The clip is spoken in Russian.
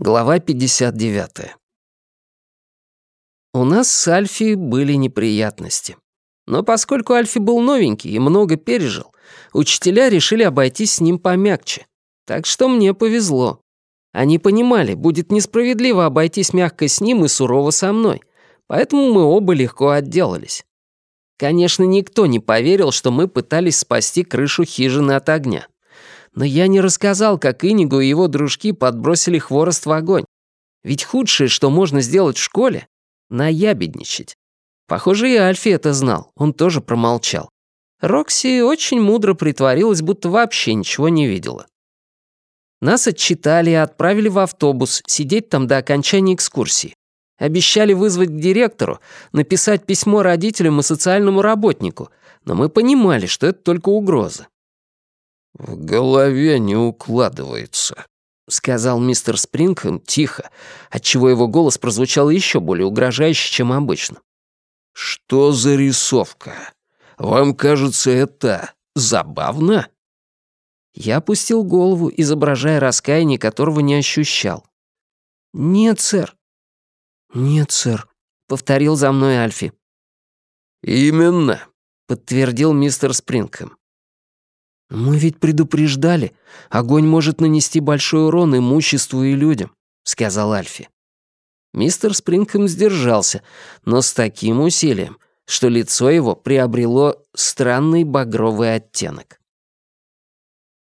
Глава 59. У нас с Альфи были неприятности. Но поскольку Альфи был новенький и много пережил, учителя решили обойтись с ним помягче. Так что мне повезло. Они понимали, будет несправедливо обойтись мягко с ним и сурово со мной. Поэтому мы оба легко отделались. Конечно, никто не поверил, что мы пытались спасти крышу хижины от огня. Но я не рассказал, как Инигу и его дружки подбросили хворост в огонь. Ведь худшее, что можно сделать в школе — наябедничать. Похоже, и Альфи это знал, он тоже промолчал. Рокси очень мудро притворилась, будто вообще ничего не видела. Нас отчитали и отправили в автобус, сидеть там до окончания экскурсии. Обещали вызвать к директору, написать письмо родителям и социальному работнику, но мы понимали, что это только угроза. «В голове не укладывается», — сказал мистер Спрингхэм тихо, отчего его голос прозвучал еще более угрожающе, чем обычно. «Что за рисовка? Вам кажется это забавно?» Я опустил голову, изображая раскаяние, которого не ощущал. «Нет, сэр». «Нет, сэр», — повторил за мной Альфи. «Именно», — подтвердил мистер Спрингхэм. «Мы ведь предупреждали. Огонь может нанести большой урон имуществу и людям», — сказал Альфи. Мистер Спрингхэм сдержался, но с таким усилием, что лицо его приобрело странный багровый оттенок.